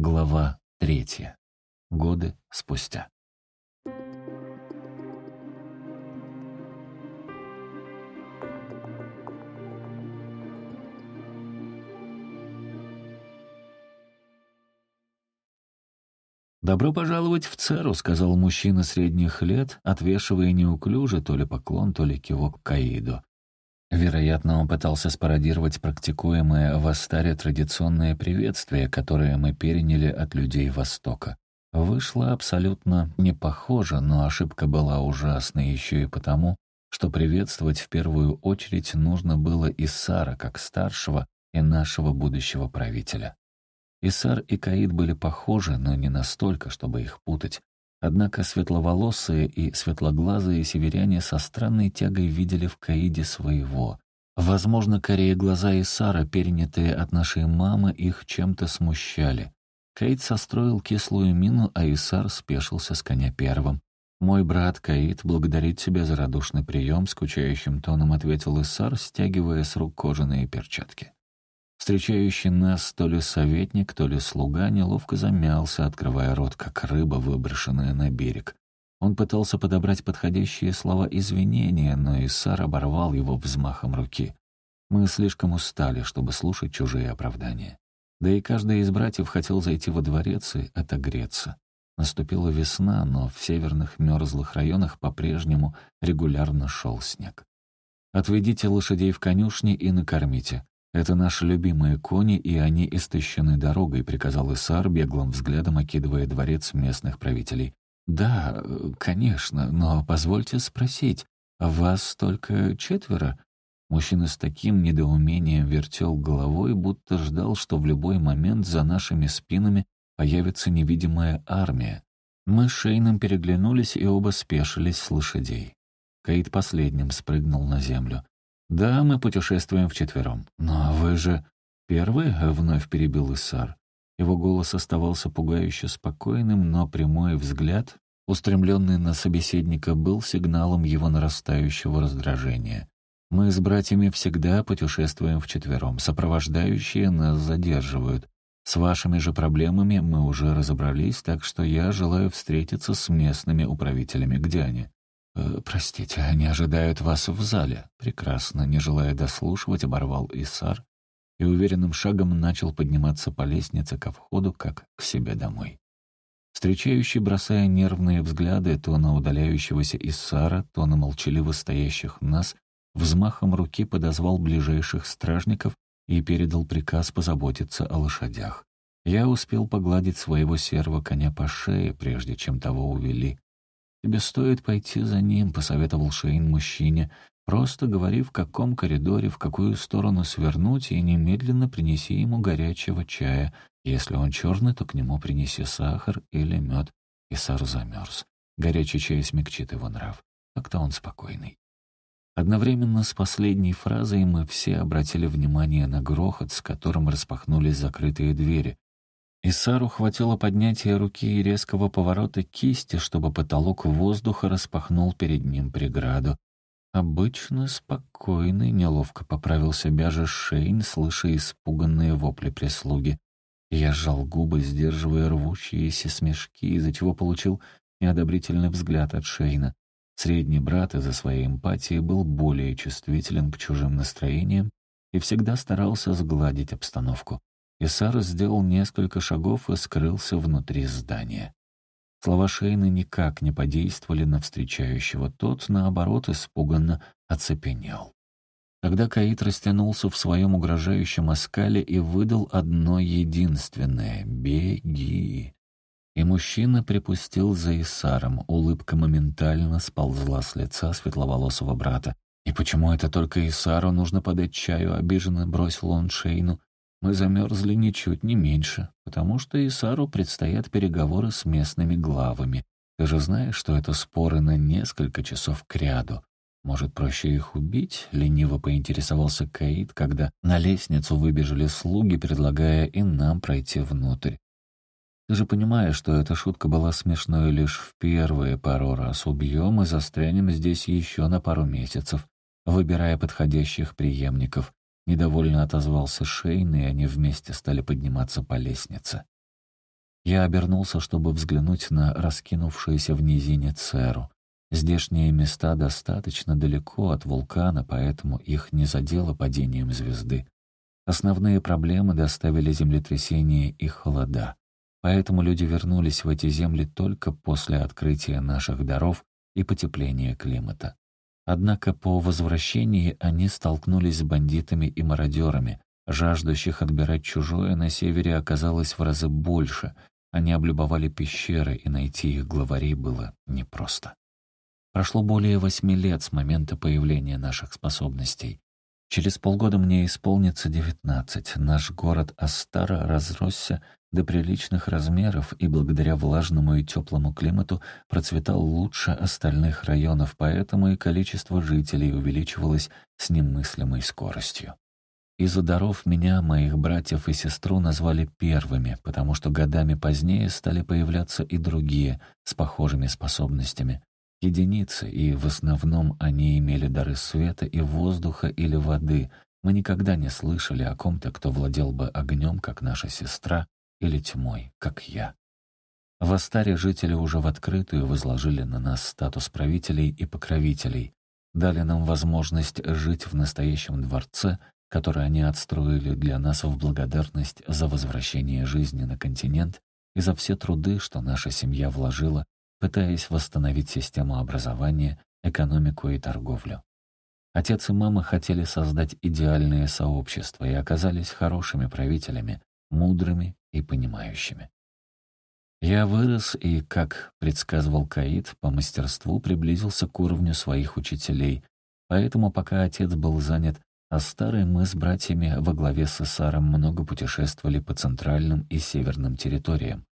Глава третья. Годы спустя. «Добро пожаловать в Церу», — сказал мужчина средних лет, отвешивая неуклюже то ли поклон, то ли кивок Каиду. Вероятно, он пытался спародировать практикуемое в Астаре традиционное приветствие, которое мы переняли от людей Востока. Вышло абсолютно не похоже, но ошибка была ужасной еще и потому, что приветствовать в первую очередь нужно было Исара как старшего и нашего будущего правителя. Исар и Каид были похожи, но не настолько, чтобы их путать. Однако светловолосые и светлоглазые северяне со странной тягой видели в Каиде своего. Возможно, корее глаза Исара, перенятые от нашей мамы, их чем-то смущали. Каид состроил кислую мину, а Исар спешился с коня первым. «Мой брат Каид благодарит тебя за радушный прием», — скучающим тоном ответил Исар, стягивая с рук кожаные перчатки. Встречающий нас то ли советник, то ли слуга неловко замялся, открывая рот, как рыба, выброшенная на берег. Он пытался подобрать подходящие слова извинения, но Иссар оборвал его взмахом руки. Мы слишком устали, чтобы слушать чужие оправдания. Да и каждый из братьев хотел зайти во дворец и отогреться. Наступила весна, но в северных мерзлых районах по-прежнему регулярно шел снег. «Отведите лошадей в конюшни и накормите. «Это наши любимые кони, и они истощены дорогой», — приказал Исар, беглым взглядом окидывая дворец местных правителей. «Да, конечно, но позвольте спросить, вас только четверо?» Мужчина с таким недоумением вертел головой, будто ждал, что в любой момент за нашими спинами появится невидимая армия. Мы с Шейном переглянулись и оба спешились с лошадей. Каид последним спрыгнул на землю. «Да, мы путешествуем вчетвером. Но вы же...» «Первый?» — вновь перебил Иссар. Его голос оставался пугающе спокойным, но прямой взгляд, устремленный на собеседника, был сигналом его нарастающего раздражения. «Мы с братьями всегда путешествуем вчетвером. Сопровождающие нас задерживают. С вашими же проблемами мы уже разобрались, так что я желаю встретиться с местными управителями. Где они?» «Э, «Простите, они ожидают вас в зале». Прекрасно, не желая дослушивать, оборвал Исар и уверенным шагом начал подниматься по лестнице ко входу, как к себе домой. Встречающий, бросая нервные взгляды то на удаляющегося Иссара, то на молчаливо стоящих нас, взмахом руки подозвал ближайших стражников и передал приказ позаботиться о лошадях. Я успел погладить своего серого коня по шее, прежде чем того увели. «Тебе стоит пойти за ним», — посоветовал Шейн мужчине. «Просто говори, в каком коридоре, в какую сторону свернуть, и немедленно принеси ему горячего чая. Если он черный, то к нему принеси сахар или мед». И Сар замерз. Горячий чай смягчит его нрав. Как-то он спокойный. Одновременно с последней фразой мы все обратили внимание на грохот, с которым распахнулись закрытые двери. Исару хватило поднятия руки и резкого поворота кисти, чтобы потолок воздуха распахнул перед ним преграду. Обычно спокойный, неловко поправил себя же Шейн, слыша испуганные вопли прислуги. Я сжал губы, сдерживая рвущиеся смешки, из-за чего получил неодобрительный взгляд от Шейна. Средний брат из-за своей эмпатии был более чувствителен к чужим настроениям и всегда старался сгладить обстановку. Исар сделал несколько шагов и скрылся внутри здания. Слова Шейна никак не подействовали на встречающего. Тот, наоборот, испуганно оцепенел. Тогда Каид растянулся в своем угрожающем оскале и выдал одно единственное — «Беги!». И мужчина припустил за Исаром. Улыбка моментально сползла с лица светловолосого брата. «И почему это только Исару нужно подать чаю?» — обиженно бросил он Шейну. Мы замерзли ничуть не меньше, потому что Исару предстоят переговоры с местными главами. Ты же знаешь, что это споры на несколько часов кряду. Может, проще их убить?» — лениво поинтересовался Каид, когда на лестницу выбежали слуги, предлагая и нам пройти внутрь. «Ты же понимаешь, что эта шутка была смешной лишь в первые пару раз. Убьем и застрянем здесь еще на пару месяцев, выбирая подходящих преемников. Недовольно отозвался Шейн, и они вместе стали подниматься по лестнице. Я обернулся, чтобы взглянуть на раскинувшуюся в низине Церу. Здешние места достаточно далеко от вулкана, поэтому их не задело падением звезды. Основные проблемы доставили землетрясения и холода. Поэтому люди вернулись в эти земли только после открытия наших даров и потепления климата. Однако по возвращении они столкнулись с бандитами и мародерами. Жаждущих отбирать чужое на севере оказалось в разы больше. Они облюбовали пещеры, и найти их главарей было непросто. Прошло более восьми лет с момента появления наших способностей. Через полгода мне исполнится девятнадцать. Наш город Астара разросся до приличных размеров и благодаря влажному и теплому климату процветал лучше остальных районов, поэтому и количество жителей увеличивалось с немыслимой скоростью. Из-за даров меня, моих братьев и сестру назвали первыми, потому что годами позднее стали появляться и другие с похожими способностями. Единицы, и в основном они имели дары света и воздуха или воды. Мы никогда не слышали о ком-то, кто владел бы огнем, как наша сестра, или тьмой, как я. В Астаре жители уже в открытую возложили на нас статус правителей и покровителей, дали нам возможность жить в настоящем дворце, который они отстроили для нас в благодарность за возвращение жизни на континент и за все труды, что наша семья вложила, пытаясь восстановить систему образования, экономику и торговлю. Отец и мама хотели создать идеальное сообщество и оказались хорошими правителями, мудрыми и понимающими. Я вырос и, как предсказывал Каид, по мастерству приблизился к уровню своих учителей, поэтому пока отец был занят, а старый мы с братьями во главе с Исаром много путешествовали по центральным и северным территориям,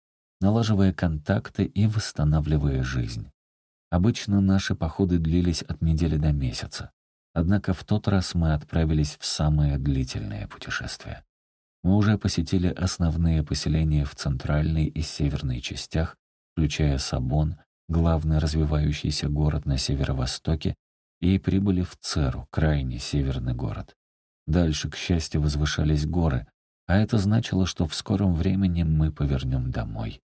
налаживая контакты и восстанавливая жизнь. Обычно наши походы длились от недели до месяца. Однако в тот раз мы отправились в самое длительное путешествие. Мы уже посетили основные поселения в центральной и северной частях, включая Сабон, главный развивающийся город на северо-востоке, и прибыли в Церу, крайний северный город. Дальше, к счастью, возвышались горы, а это значило, что в скором времени мы повернем домой.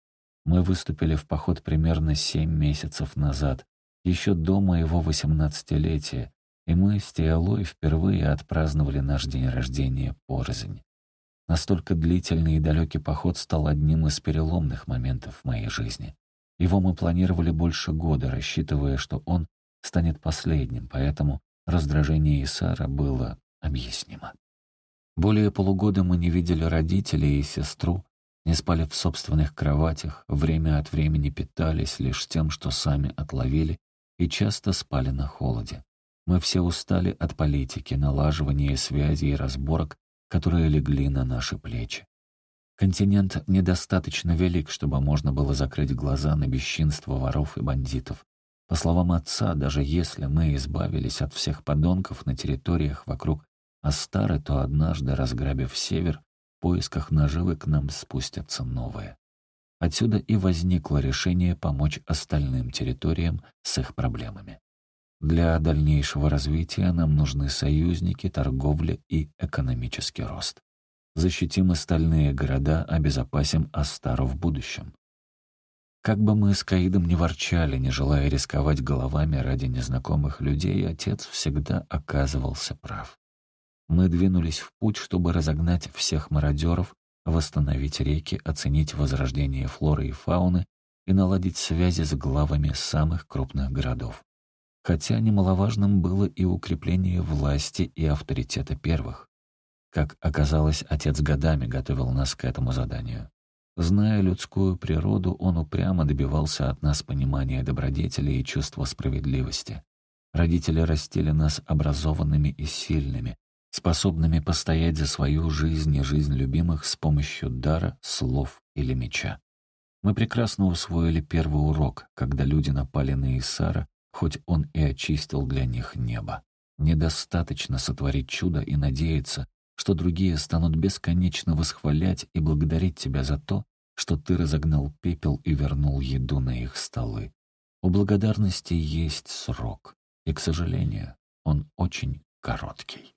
Мы выступили в поход примерно семь месяцев назад, еще до моего восемнадцатилетия, и мы с Теолой впервые отпраздновали наш день рождения порознь. Настолько длительный и далекий поход стал одним из переломных моментов в моей жизни. Его мы планировали больше года, рассчитывая, что он станет последним, поэтому раздражение Исара было объяснимо. Более полугода мы не видели родителей и сестру, не спали в собственных кроватях, время от времени питались лишь тем, что сами отловили, и часто спали на холоде. Мы все устали от политики, налаживания связей и разборок, которые легли на наши плечи. Континент недостаточно велик, чтобы можно было закрыть глаза на бесчинство воров и бандитов. По словам отца, даже если мы избавились от всех подонков на территориях вокруг Астары, то однажды, разграбив север, поисках наживы к нам спустятся новые. Отсюда и возникло решение помочь остальным территориям с их проблемами. Для дальнейшего развития нам нужны союзники, торговля и экономический рост. Защитим остальные города, обезопасим Астару в будущем. Как бы мы с Каидом не ворчали, не желая рисковать головами ради незнакомых людей, отец всегда оказывался прав. Мы двинулись в путь, чтобы разогнать всех мародеров, восстановить реки, оценить возрождение флоры и фауны и наладить связи с главами самых крупных городов хотя немаловажным было и укрепление власти и авторитета первых. Как оказалось, отец годами готовил нас к этому заданию. Зная людскую природу, он упрямо добивался от нас понимания добродетели и чувства справедливости. Родители растили нас образованными и сильными, способными постоять за свою жизнь и жизнь любимых с помощью дара, слов или меча. Мы прекрасно усвоили первый урок, когда люди напали на Исара хоть он и очистил для них небо. Недостаточно сотворить чудо и надеяться, что другие станут бесконечно восхвалять и благодарить тебя за то, что ты разогнал пепел и вернул еду на их столы. У благодарности есть срок, и, к сожалению, он очень короткий.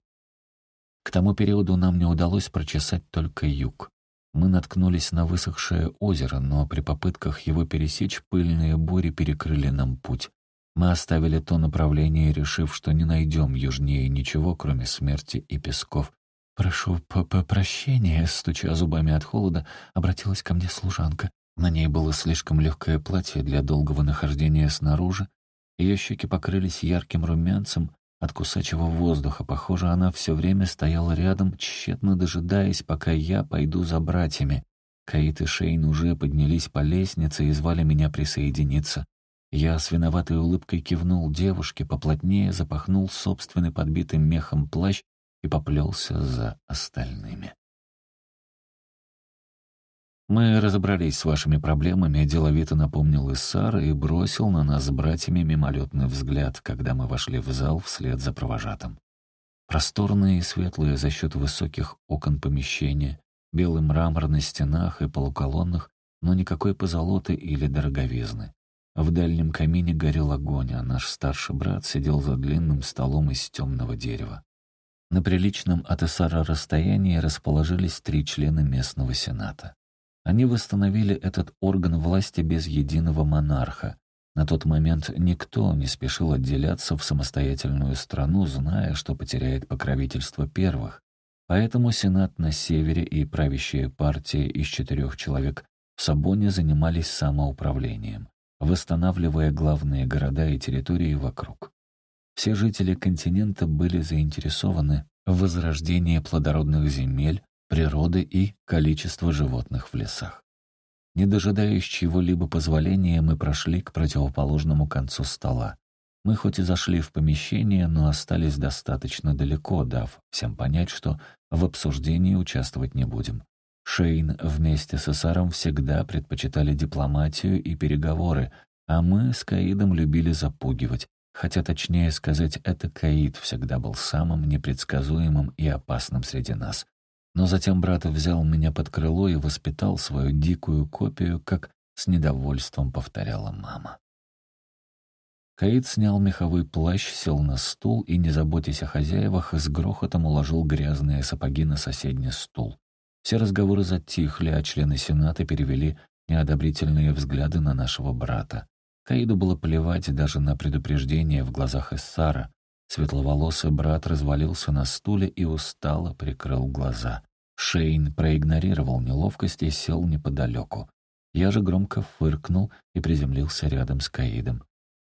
К тому периоду нам не удалось прочесать только юг. Мы наткнулись на высохшее озеро, но при попытках его пересечь пыльные бури перекрыли нам путь. Мы оставили то направление, решив, что не найдем южнее ничего, кроме смерти и песков. «Прошу по прощения», — стуча зубами от холода, обратилась ко мне служанка. На ней было слишком легкое платье для долгого нахождения снаружи. Ее щеки покрылись ярким румянцем от кусачего воздуха. Похоже, она все время стояла рядом, тщетно дожидаясь, пока я пойду за братьями. Каит и Шейн уже поднялись по лестнице и звали меня присоединиться. Я с виноватой улыбкой кивнул девушке, поплотнее запахнул собственный подбитым мехом плащ и поплелся за остальными. «Мы разобрались с вашими проблемами», — деловито напомнил Иссар и бросил на нас с братьями мимолетный взгляд, когда мы вошли в зал вслед за провожатым. Просторные и светлые за счет высоких окон помещения, белый мрамор на стенах и полуколоннах, но никакой позолоты или дороговизны. В дальнем камине горел огонь, а наш старший брат сидел за длинным столом из темного дерева. На приличном от Исара расстоянии расположились три члена местного сената. Они восстановили этот орган власти без единого монарха. На тот момент никто не спешил отделяться в самостоятельную страну, зная, что потеряет покровительство первых. Поэтому Сенат на севере и правящая партия из четырех человек в Сабоне занимались самоуправлением, восстанавливая главные города и территории вокруг. Все жители континента были заинтересованы в возрождении плодородных земель, природы и количества животных в лесах. Не дожидаясь чего-либо позволения, мы прошли к противоположному концу стола. Мы хоть и зашли в помещение, но остались достаточно далеко, дав всем понять, что в обсуждении участвовать не будем. Шейн вместе с Исаром всегда предпочитали дипломатию и переговоры, а мы с Каидом любили запугивать, хотя точнее сказать, это Каид всегда был самым непредсказуемым и опасным среди нас. Но затем брат взял меня под крыло и воспитал свою дикую копию, как с недовольством повторяла мама. Каид снял меховой плащ, сел на стул и, не заботясь о хозяевах, с грохотом уложил грязные сапоги на соседний стул. Все разговоры затихли, а члены Сената перевели неодобрительные взгляды на нашего брата. Каиду было плевать даже на предупреждение в глазах Эссара. Светловолосый брат развалился на стуле и устало прикрыл глаза. Шейн проигнорировал неловкость и сел неподалеку. Я же громко фыркнул и приземлился рядом с Каидом.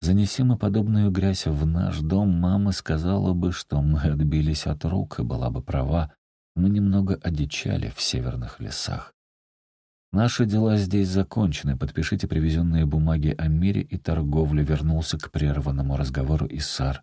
Занеси мы подобную грязь в наш дом, мама сказала бы, что мы отбились от рук, и была бы права. Мы немного одичали в северных лесах. Наши дела здесь закончены. Подпишите привезенные бумаги о мире и торговле. Вернулся к прерванному разговору Иссар.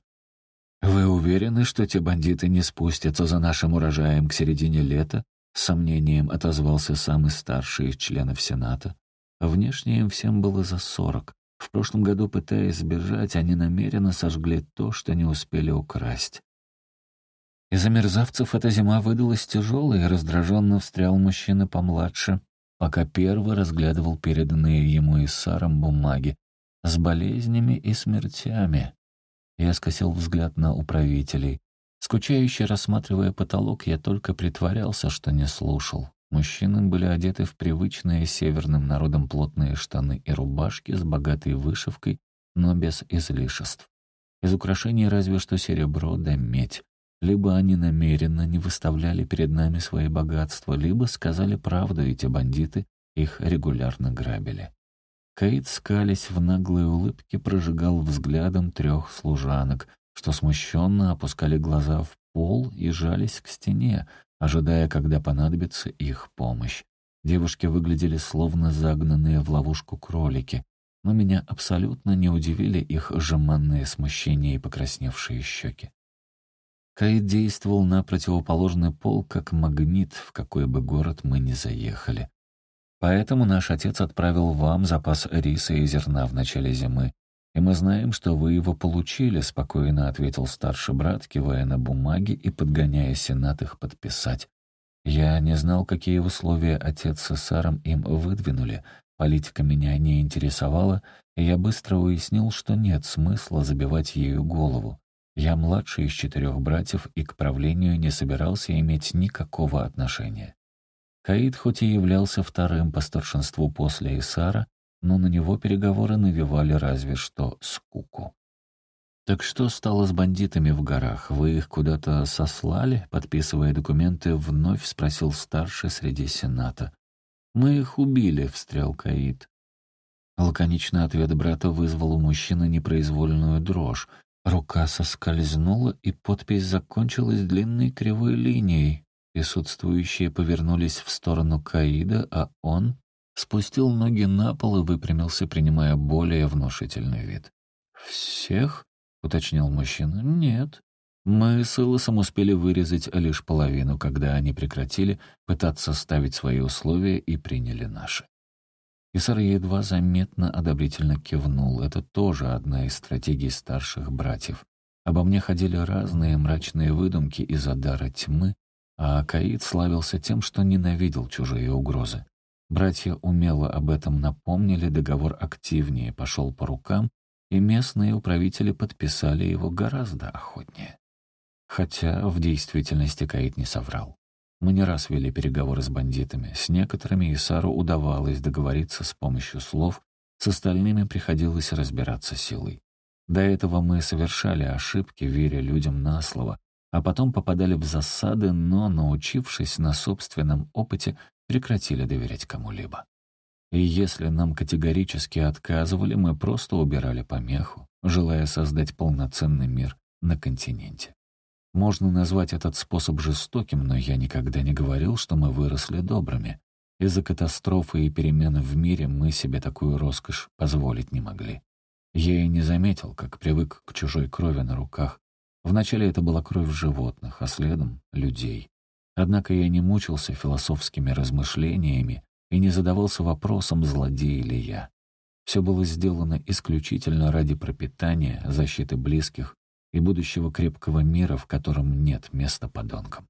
«Вы уверены, что те бандиты не спустятся за нашим урожаем к середине лета?» С сомнением отозвался самый старший из членов Сената. Внешне им всем было за сорок. В прошлом году, пытаясь сбежать, они намеренно сожгли то, что не успели украсть. Из-за мерзавцев эта зима выдалась тяжелой, и раздраженно встрял мужчина помладше, пока первый разглядывал переданные ему Иссаром бумаги с болезнями и смертями. Я скосил взгляд на управителей. Скучающе рассматривая потолок, я только притворялся, что не слушал. Мужчины были одеты в привычные северным народам плотные штаны и рубашки с богатой вышивкой, но без излишеств. Из украшений разве что серебро да медь. Либо они намеренно не выставляли перед нами свои богатства, либо сказали правду, и те бандиты их регулярно грабили. Каид, скались в наглой улыбке, прожигал взглядом трех служанок, что смущенно опускали глаза в пол и жались к стене, ожидая, когда понадобится их помощь. Девушки выглядели словно загнанные в ловушку кролики, но меня абсолютно не удивили их жеманные смущения и покрасневшие щеки. Каид действовал на противоположный пол, как магнит, в какой бы город мы ни заехали. Поэтому наш отец отправил вам запас риса и зерна в начале зимы. И мы знаем, что вы его получили», — спокойно ответил старший брат, кивая на бумаги и подгоняя сенат их подписать. Я не знал, какие условия отец с Саром им выдвинули. Политика меня не интересовала, и я быстро уяснил, что нет смысла забивать ею голову. Я младший из четырех братьев и к правлению не собирался иметь никакого отношения. Каид хоть и являлся вторым по старшинству после Исара, но на него переговоры навевали разве что скуку. «Так что стало с бандитами в горах? Вы их куда-то сослали?» Подписывая документы, вновь спросил старший среди сената. «Мы их убили», — встрял Каид. Лаконичный ответ брата вызвал у мужчины непроизвольную дрожь. Рука соскользнула, и подпись закончилась длинной кривой линией. Присутствующие повернулись в сторону Каида, а он спустил ноги на пол и выпрямился, принимая более внушительный вид. «Всех?» — уточнил мужчина. «Нет. Мы с Илосом успели вырезать лишь половину, когда они прекратили пытаться ставить свои условия и приняли наши». Исар едва заметно одобрительно кивнул. Это тоже одна из стратегий старших братьев. Обо мне ходили разные мрачные выдумки из-за дара тьмы, а Акаид славился тем, что ненавидел чужие угрозы. Братья умело об этом напомнили, договор активнее пошел по рукам, и местные управители подписали его гораздо охотнее. Хотя в действительности Каид не соврал. Мы не раз вели переговоры с бандитами. С некоторыми Исару удавалось договориться с помощью слов, с остальными приходилось разбираться силой. До этого мы совершали ошибки, веря людям на слово, а потом попадали в засады, но, научившись на собственном опыте, прекратили доверять кому-либо. И если нам категорически отказывали, мы просто убирали помеху, желая создать полноценный мир на континенте. Можно назвать этот способ жестоким, но я никогда не говорил, что мы выросли добрыми. Из-за катастрофы и перемен в мире мы себе такую роскошь позволить не могли. Я и не заметил, как привык к чужой крови на руках. Вначале это была кровь животных, а следом — людей. Однако я не мучился философскими размышлениями, и не задавался вопросом, злодей ли я. Все было сделано исключительно ради пропитания, защиты близких и будущего крепкого мира, в котором нет места подонкам.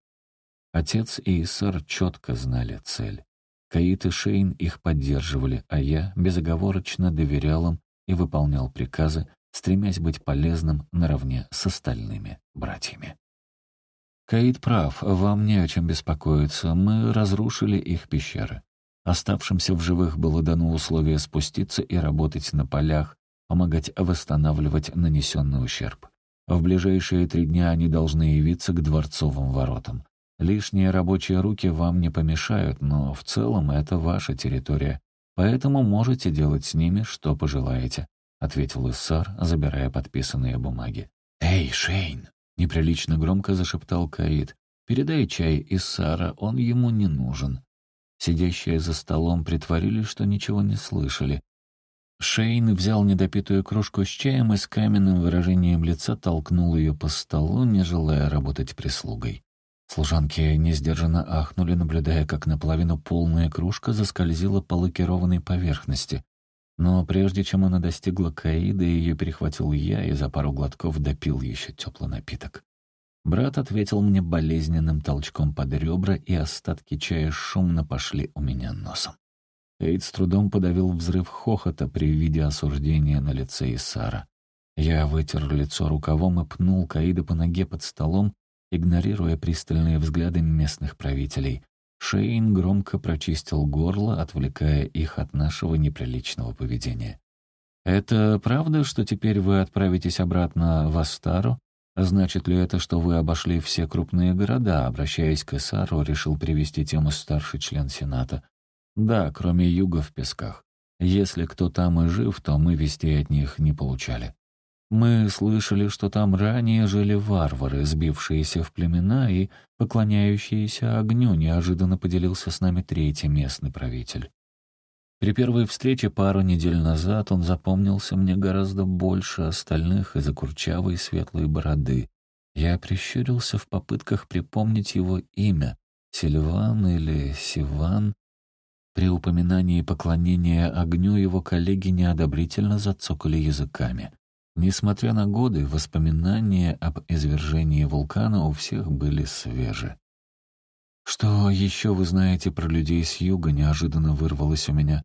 Отец и Исар четко знали цель. Каит и Шейн их поддерживали, а я безоговорочно доверял им и выполнял приказы, стремясь быть полезным наравне с остальными братьями. Каид прав, вам не о чем беспокоиться, мы разрушили их пещеры. Оставшимся в живых было дано условие спуститься и работать на полях, помогать восстанавливать нанесенный ущерб. В ближайшие три дня они должны явиться к дворцовым воротам. Лишние рабочие руки вам не помешают, но в целом это ваша территория, поэтому можете делать с ними, что пожелаете», — ответил Иссар, забирая подписанные бумаги. «Эй, Шейн!» — неприлично громко зашептал Каид. «Передай чай Иссара, он ему не нужен». Сидящие за столом притворились, что ничего не слышали. Шейн взял недопитую кружку с чаем и с каменным выражением лица толкнул ее по столу, не желая работать прислугой. Служанки несдержанно ахнули, наблюдая, как наполовину полная кружка заскользила по лакированной поверхности. Но прежде чем она достигла Каида, ее перехватил я и за пару глотков допил еще теплый напиток. Брат ответил мне болезненным толчком под ребра, и остатки чая шумно пошли у меня носом. Эйд с трудом подавил взрыв хохота при виде осуждения на лице Исара. Я вытер лицо рукавом и пнул Каида по ноге под столом, игнорируя пристальные взгляды местных правителей. Шейн громко прочистил горло, отвлекая их от нашего неприличного поведения. «Это правда, что теперь вы отправитесь обратно в Астару Значит ли это, что вы обошли все крупные города? Обращаясь к Эсару, решил привести тему старший член Сената. Да, кроме юга в песках. Если кто там и жив, то мы вести от них не получали. Мы слышали, что там ранее жили варвары, сбившиеся в племена и поклоняющиеся огню, неожиданно поделился с нами третий местный правитель. При первой встрече пару недель назад он запомнился мне гораздо больше остальных из-за курчавой светлой бороды. Я прищурился в попытках припомнить его имя — Сильван или Сиван. При упоминании поклонения огню его коллеги неодобрительно зацокали языками. Несмотря на годы, воспоминания об извержении вулкана у всех были свежи. «Что еще вы знаете про людей с юга?» — неожиданно вырвалось у меня.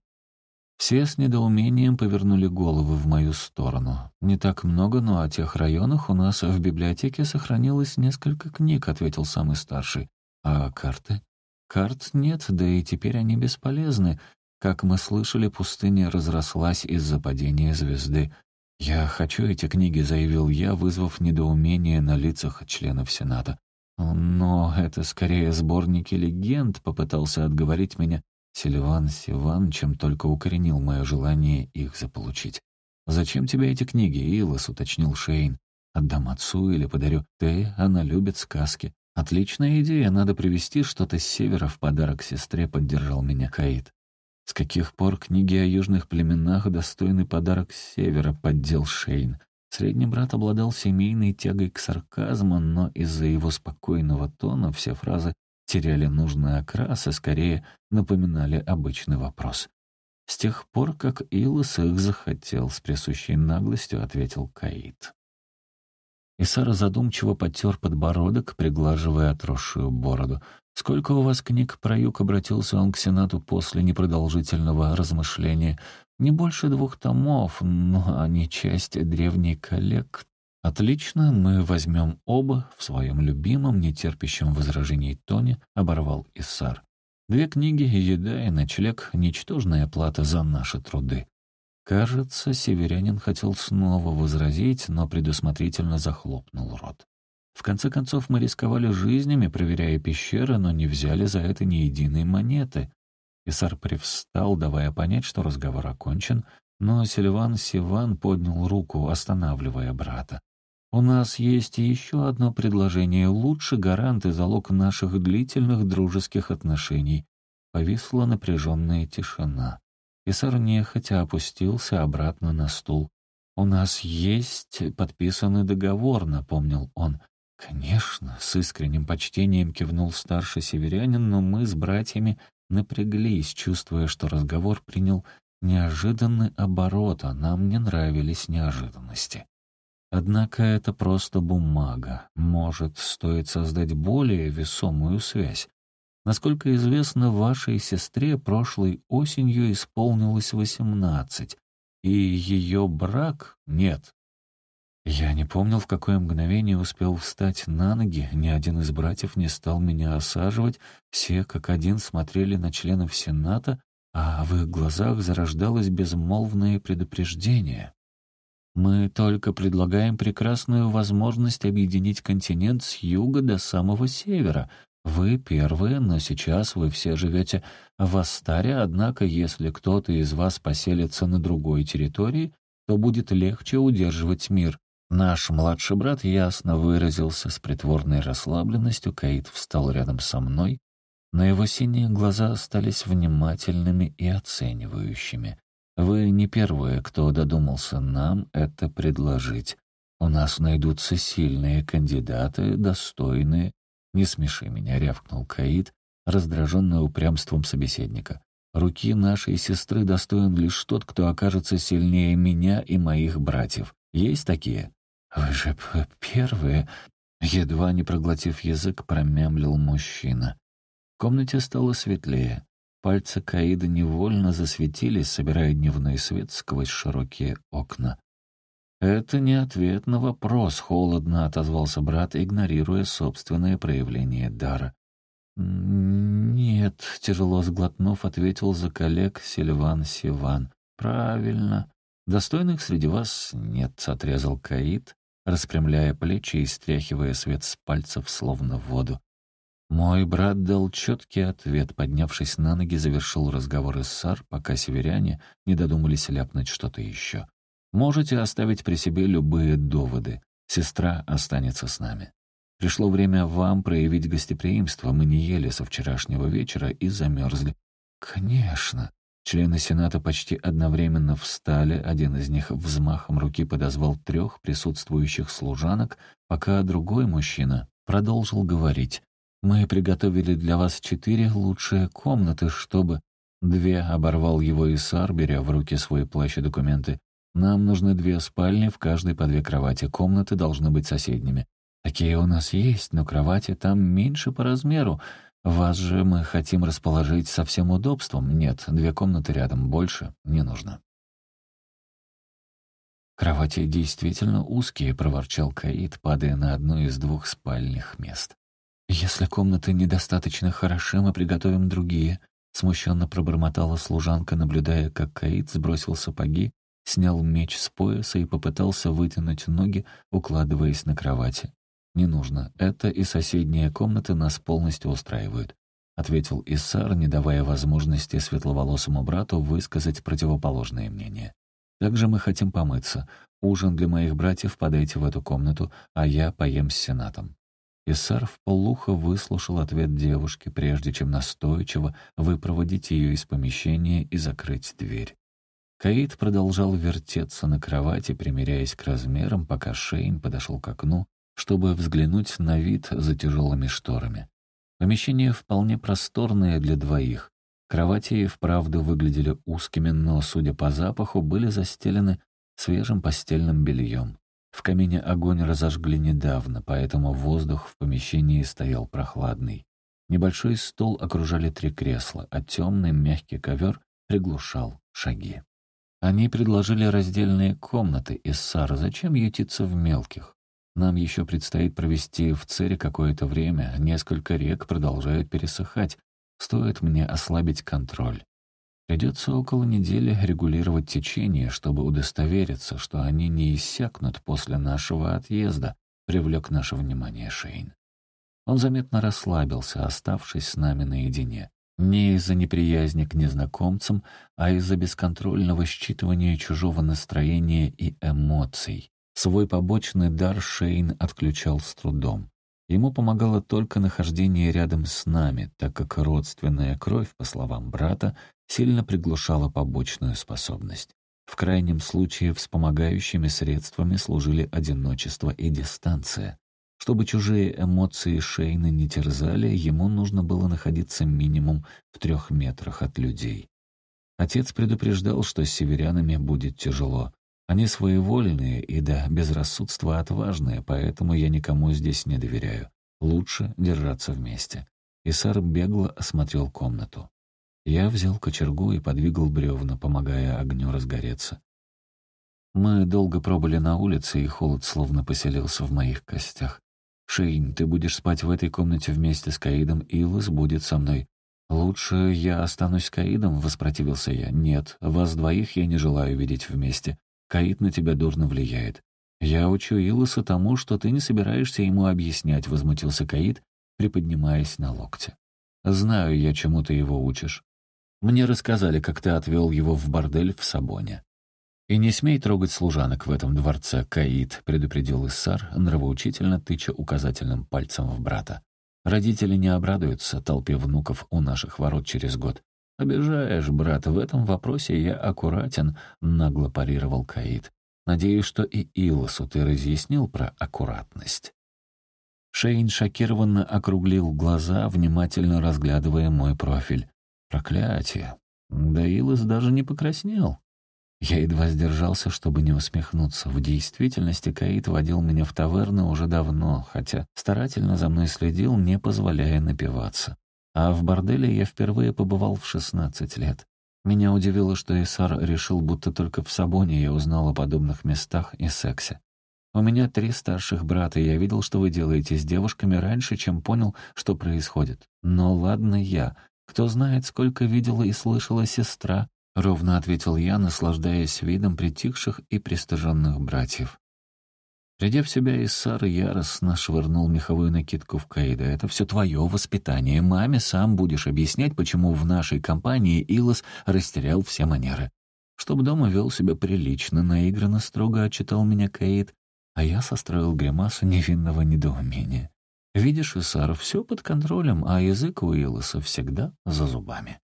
Все с недоумением повернули головы в мою сторону. «Не так много, но о тех районах у нас в библиотеке сохранилось несколько книг», — ответил самый старший. «А карты?» Карт нет, да и теперь они бесполезны. Как мы слышали, пустыня разрослась из-за падения звезды. «Я хочу эти книги», — заявил я, вызвав недоумение на лицах членов Сената. «Но это скорее сборники легенд», — попытался отговорить меня Сильван Сиван, чем только укоренил мое желание их заполучить. «Зачем тебе эти книги, Илос?» — уточнил Шейн. «Отдам отцу или подарю. Ты, она любит сказки. Отличная идея, надо привезти что-то с севера в подарок сестре», — поддержал меня Каид. «С каких пор книги о южных племенах достойны подарок с севера?» — поддел Шейн. Средний брат обладал семейной тягой к сарказму, но из-за его спокойного тона все фразы теряли нужный окрас и скорее напоминали обычный вопрос. «С тех пор, как Илос их захотел», — с присущей наглостью ответил Каид. Исара задумчиво потер подбородок, приглаживая отросшую бороду. «Сколько у вас книг про юг?» — обратился он к Сенату после непродолжительного размышления. Не больше двух томов, но они часть древней коллект. Отлично, мы возьмем оба в своем любимом, нетерпящем возражений тоне, оборвал Иссар. Две книги, еда и ночлег — ничтожная плата за наши труды. Кажется, северянин хотел снова возразить, но предусмотрительно захлопнул рот. В конце концов, мы рисковали жизнями, проверяя пещеры, но не взяли за это ни единой монеты. Исар привстал, давая понять, что разговор окончен, но Сильван Сиван поднял руку, останавливая брата. «У нас есть еще одно предложение, лучше гарант и залог наших длительных дружеских отношений». Повисла напряженная тишина. Исар нехотя опустился обратно на стул. «У нас есть подписанный договор», — напомнил он. «Конечно», — с искренним почтением кивнул старший северянин, но мы с братьями напряглись, чувствуя, что разговор принял неожиданный оборот, а нам не нравились неожиданности. Однако это просто бумага. Может, стоит создать более весомую связь. Насколько известно, вашей сестре прошлой осенью исполнилось восемнадцать, и ее брак нет. Я не помнил, в какое мгновение успел встать на ноги, ни один из братьев не стал меня осаживать, все как один смотрели на членов Сената, а в их глазах зарождалось безмолвное предупреждение. Мы только предлагаем прекрасную возможность объединить континент с юга до самого севера. Вы первые, но сейчас вы все живете в Астаре, однако если кто-то из вас поселится на другой территории, то будет легче удерживать мир. Наш младший брат ясно выразился с притворной расслабленностью, Кейт встал рядом со мной, но его синие глаза остались внимательными и оценивающими. «Вы не первые, кто додумался нам это предложить. У нас найдутся сильные кандидаты, достойные...» «Не смеши меня», — рявкнул Каид, раздраженный упрямством собеседника. «Руки нашей сестры достоин лишь тот, кто окажется сильнее меня и моих братьев. Есть такие?» «Вы же первые!» Едва не проглотив язык, промямлил мужчина. В комнате стало светлее. Пальцы Каида невольно засветились, собирая дневной свет сквозь широкие окна. «Это не ответ на вопрос», — холодно отозвался брат, игнорируя собственное проявление дара. «Нет», — тяжело сглотнув, ответил за коллег Сильван Сиван. «Правильно. Достойных среди вас нет», — отрезал Каид, распрямляя плечи и стряхивая свет с пальцев, словно в воду. Мой брат дал четкий ответ, поднявшись на ноги, завершил разговор Иссар, пока северяне не додумались ляпнуть что-то еще. «Можете оставить при себе любые доводы. Сестра останется с нами. Пришло время вам проявить гостеприимство. Мы не ели со вчерашнего вечера и замерзли». «Конечно», Члены Сената почти одновременно встали, один из них взмахом руки подозвал трех присутствующих служанок, пока другой мужчина продолжил говорить. «Мы приготовили для вас четыре лучшие комнаты, чтобы...» Две оборвал его Исар, беря в руки свой плащ и документы. «Нам нужны две спальни, в каждой по две кровати. Комнаты должны быть соседними. Такие у нас есть, но кровати там меньше по размеру. Вас же мы хотим расположить со всем удобством. Нет, две комнаты рядом, больше не нужно. «Кровати действительно узкие», — проворчал Каид, падая на одно из двух спальных мест. «Если комнаты недостаточно хороши, мы приготовим другие», — смущенно пробормотала служанка, наблюдая, как Каид сбросил сапоги, снял меч с пояса и попытался вытянуть ноги, укладываясь на кровати. «Не нужно. Это и соседние комнаты нас полностью устраивают», — ответил Иссар, не давая возможности светловолосому брату высказать противоположное мнение. «Также мы хотим помыться. Ужин для моих братьев подайте в эту комнату, а я поем с сенатом». Иссар вполуха выслушал ответ девушки, прежде чем настойчиво выпроводить ее из помещения и закрыть дверь. Каид продолжал вертеться на кровати, примиряясь к размерам, пока Шейн подошел к окну, чтобы взглянуть на вид за тяжелыми шторами. Помещение вполне просторное для двоих. Кровати и вправду выглядели узкими, но, судя по запаху, были застелены свежим постельным бельем. В камине огонь разожгли недавно, поэтому воздух в помещении стоял прохладный. Небольшой стол окружали три кресла, а темный мягкий ковер приглушал шаги. Они предложили раздельные комнаты из Сара. Зачем ютиться в мелких? Нам еще предстоит провести в Цере какое-то время. Несколько рек продолжают пересыхать. Стоит мне ослабить контроль. Придется около недели регулировать течение, чтобы удостовериться, что они не иссякнут после нашего отъезда, привлек наше внимание Шейн. Он заметно расслабился, оставшись с нами наедине. Не из-за неприязни к незнакомцам, а из-за бесконтрольного считывания чужого настроения и эмоций. Свой побочный дар Шейн отключал с трудом. Ему помогало только нахождение рядом с нами, так как родственная кровь, по словам брата, сильно приглушала побочную способность. В крайнем случае вспомогающими средствами служили одиночество и дистанция. Чтобы чужие эмоции Шейна не терзали, ему нужно было находиться минимум в трех метрах от людей. Отец предупреждал, что с северянами будет тяжело. Они своевольные и до безрассудства отважные, поэтому я никому здесь не доверяю. Лучше держаться вместе. Исар бегло осмотрел комнату. Я взял кочергу и подвигал бревна, помогая огню разгореться. Мы долго пробыли на улице, и холод словно поселился в моих костях. «Шейн, ты будешь спать в этой комнате вместе с Каидом, Илос будет со мной». «Лучше я останусь с Каидом?» — воспротивился я. «Нет, вас двоих я не желаю видеть вместе. Каид на тебя дурно влияет. Я учу Илоса тому, что ты не собираешься ему объяснять, возмутился Каид, приподнимаясь на локте. Знаю я, чему ты его учишь. Мне рассказали, как ты отвел его в бордель в Сабоне. «И не смей трогать служанок в этом дворце, Каид», — предупредил Иссар, нравоучительно тыча указательным пальцем в брата. «Родители не обрадуются толпе внуков у наших ворот через год. «Обижаешь, брат, в этом вопросе я аккуратен», — нагло парировал Каид. «Надеюсь, что и Илосу ты разъяснил про аккуратность». Шейн шокированно округлил глаза, внимательно разглядывая мой профиль. «Проклятие! Да Илос даже не покраснел». Я едва сдержался, чтобы не усмехнуться. В действительности Каид водил меня в таверну уже давно, хотя старательно за мной следил, не позволяя напиваться. А в борделе я впервые побывал в 16 лет. Меня удивило, что Исар решил, будто только в Сабоне я узнал о подобных местах и сексе. У меня три старших брата, и я видел, что вы делаете с девушками раньше, чем понял, что происходит. Но ладно я. Кто знает, сколько видела и слышала сестра, — ровно ответил я, наслаждаясь видом притихших и пристыженных братьев. Придя в себя, Иссар яростно швырнул меховую накидку в Каида. «Это все твое воспитание. Маме сам будешь объяснять, почему в нашей компании Илос растерял все манеры. Чтоб дома вел себя прилично, наигранно строго отчитал меня Каид, а я состроил гримасу невинного недоумения. Видишь, Иссар, все под контролем, а язык у Илоса всегда за зубами».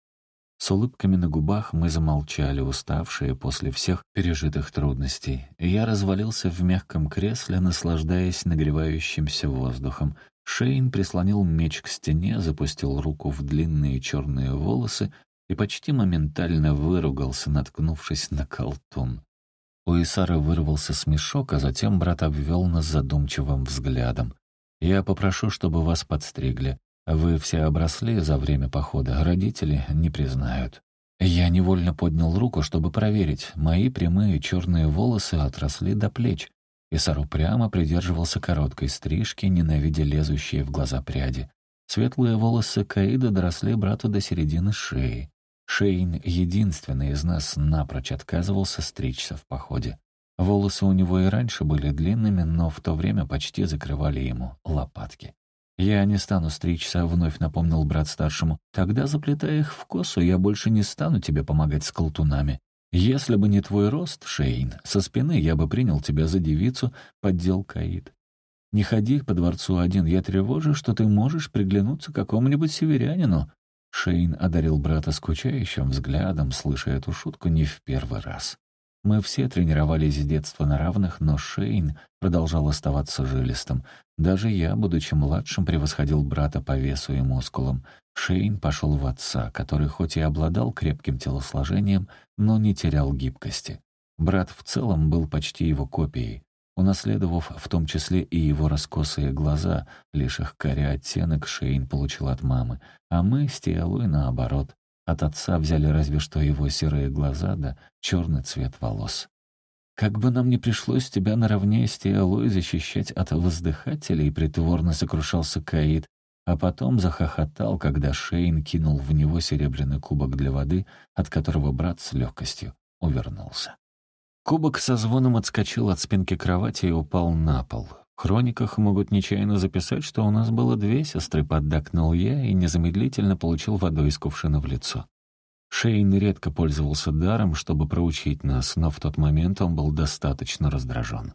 С улыбками на губах мы замолчали, уставшие после всех пережитых трудностей. Я развалился в мягком кресле, наслаждаясь нагревающимся воздухом. Шейн прислонил меч к стене, запустил руку в длинные черные волосы и почти моментально выругался, наткнувшись на колтун. У Исара вырвался смешок, а затем брат обвел нас задумчивым взглядом. «Я попрошу, чтобы вас подстригли. Вы все обросли за время похода, родители не признают. Я невольно поднял руку, чтобы проверить. Мои прямые черные волосы отросли до плеч. Исар упрямо придерживался короткой стрижки, ненавидя лезущие в глаза пряди. Светлые волосы Каида доросли брату до середины шеи. Шейн, единственный из нас, напрочь отказывался стричься в походе. Волосы у него и раньше были длинными, но в то время почти закрывали ему лопатки. «Я не стану стричься», — вновь напомнил брат старшему. «Тогда заплетай их в косу, я больше не стану тебе помогать с колтунами. Если бы не твой рост, Шейн, со спины я бы принял тебя за девицу», — поддел Каид. «Не ходи по дворцу один, я тревожу, что ты можешь приглянуться какому-нибудь северянину». Шейн одарил брата скучающим взглядом, слыша эту шутку не в первый раз. Мы все тренировались с детства на равных, но Шейн продолжал оставаться жилистым. Даже я, будучи младшим, превосходил брата по весу и мускулам. Шейн пошел в отца, который хоть и обладал крепким телосложением, но не терял гибкости. Брат в целом был почти его копией, унаследовав в том числе и его раскосые глаза, лишь их коря оттенок Шейн получил от мамы, а мы с Тиалой наоборот. От отца взяли разве что его серые глаза да черный цвет волос. «Как бы нам ни пришлось тебя наравне с Тиалой защищать от воздыхателей», притворно сокрушался Каид, а потом захохотал, когда Шейн кинул в него серебряный кубок для воды, от которого брат с легкостью увернулся. Кубок со звоном отскочил от спинки кровати и упал на пол. Хрониках могут нечаянно записать, что у нас было две сестры, поддакнул я и незамедлительно получил водой из кувшина в лицо. Шейн редко пользовался даром, чтобы проучить нас, но в тот момент он был достаточно раздражен.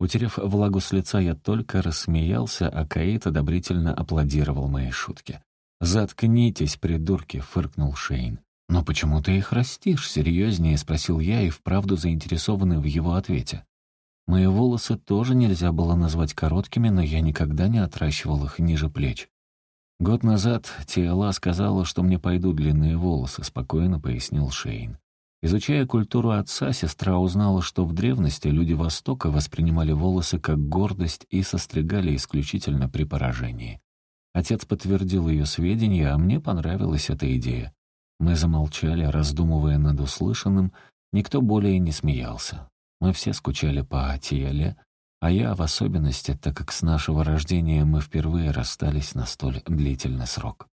Утерев влагу с лица, я только рассмеялся, а Каит одобрительно аплодировал моей шутке. «Заткнитесь, придурки!» — фыркнул Шейн. «Но почему ты их растишь?» — серьезнее спросил я и вправду заинтересованный в его ответе. Мои волосы тоже нельзя было назвать короткими, но я никогда не отращивал их ниже плеч. Год назад Тиала сказала, что мне пойдут длинные волосы, спокойно пояснил Шейн. Изучая культуру отца, сестра узнала, что в древности люди Востока воспринимали волосы как гордость и состригали исключительно при поражении. Отец подтвердил ее сведения, а мне понравилась эта идея. Мы замолчали, раздумывая над услышанным, никто более не смеялся. Мы все скучали по Атиеле, а я в особенности, так как с нашего рождения мы впервые расстались на столь длительный срок.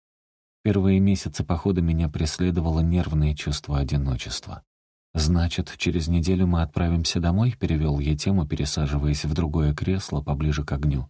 Первые месяцы похода меня преследовало нервное чувство одиночества. «Значит, через неделю мы отправимся домой?» — перевел я тему, пересаживаясь в другое кресло поближе к огню.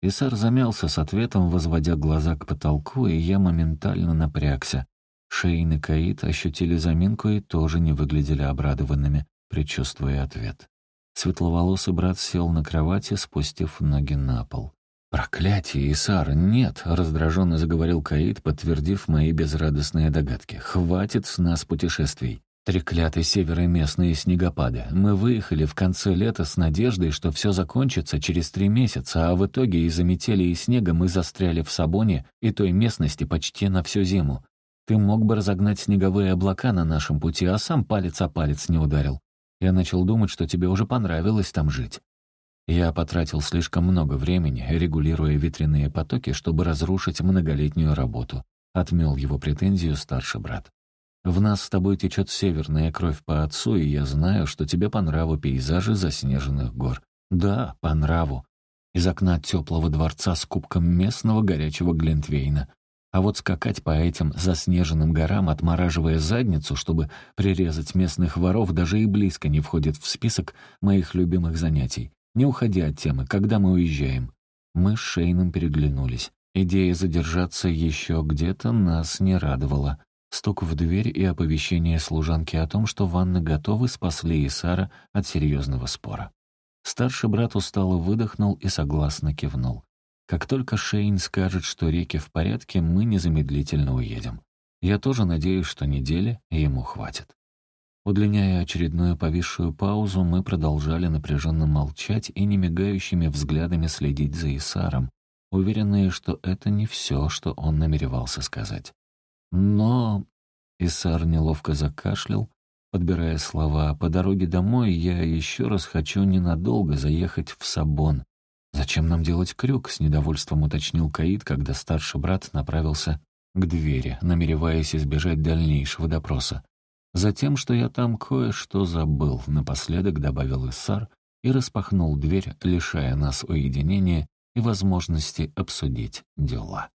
Исар замялся с ответом, возводя глаза к потолку, и я моментально напрягся. Шейн и Каит ощутили заминку и тоже не выглядели обрадованными предчувствуя ответ. Светловолосый брат сел на кровати, спустив ноги на пол. «Проклятие, Исар, нет!» — раздраженно заговорил Каид, подтвердив мои безрадостные догадки. «Хватит с нас путешествий. Треклятый север и местные снегопады. Мы выехали в конце лета с надеждой, что все закончится через три месяца, а в итоге из-за метели и снега мы застряли в Сабоне и той местности почти на всю зиму. Ты мог бы разогнать снеговые облака на нашем пути, а сам палец о палец не ударил. Я начал думать, что тебе уже понравилось там жить. Я потратил слишком много времени, регулируя ветряные потоки, чтобы разрушить многолетнюю работу. Отмел его претензию старший брат. В нас с тобой течет северная кровь по отцу, и я знаю, что тебе по нраву пейзажи заснеженных гор. Да, по нраву. Из окна теплого дворца с кубком местного горячего Глинтвейна. А вот скакать по этим заснеженным горам, отмораживая задницу, чтобы прирезать местных воров, даже и близко не входит в список моих любимых занятий. Не уходи от темы, когда мы уезжаем. Мы с Шейном переглянулись. Идея задержаться еще где-то нас не радовала. Стук в дверь и оповещение служанки о том, что ванны готовы, спасли Исара от серьезного спора. Старший брат устало выдохнул и согласно кивнул. Как только Шейн скажет, что реки в порядке, мы незамедлительно уедем. Я тоже надеюсь, что недели ему хватит. Удлиняя очередную повисшую паузу, мы продолжали напряженно молчать и немигающими взглядами следить за Исаром, уверенные, что это не все, что он намеревался сказать. Но... Исар неловко закашлял, подбирая слова. «По дороге домой я еще раз хочу ненадолго заехать в Сабон, «Зачем нам делать крюк?» — с недовольством уточнил Каид, когда старший брат направился к двери, намереваясь избежать дальнейшего допроса. «Затем, что я там кое-что забыл», — напоследок добавил Иссар и распахнул дверь, лишая нас уединения и возможности обсудить дела.